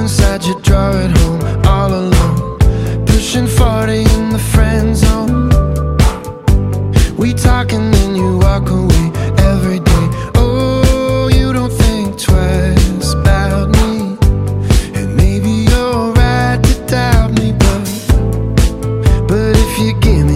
inside your drawer at home, all alone. Pushing 40 in the friend zone. We talk and then you walk away every day. Oh, you don't think twice about me. And maybe you're right to doubt me, but But if you give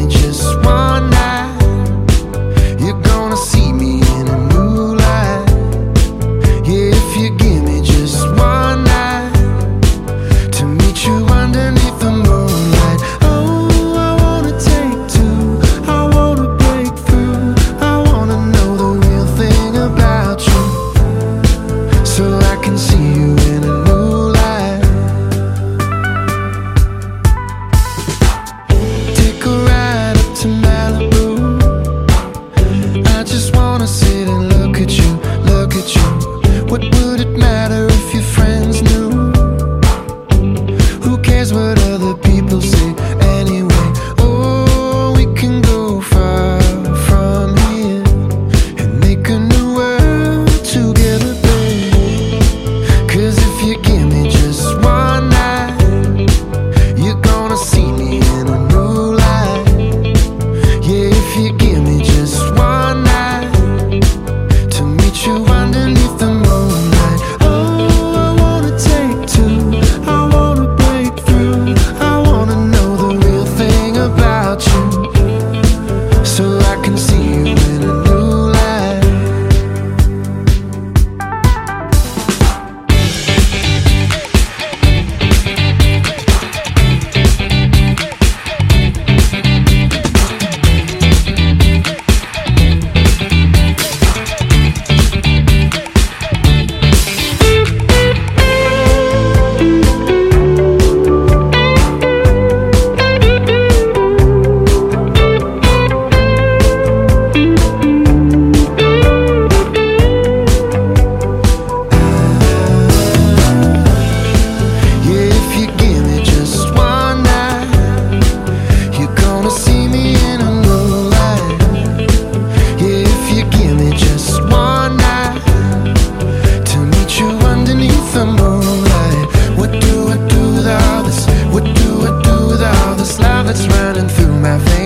just wanna sit and look at you, look at you. What would it matter having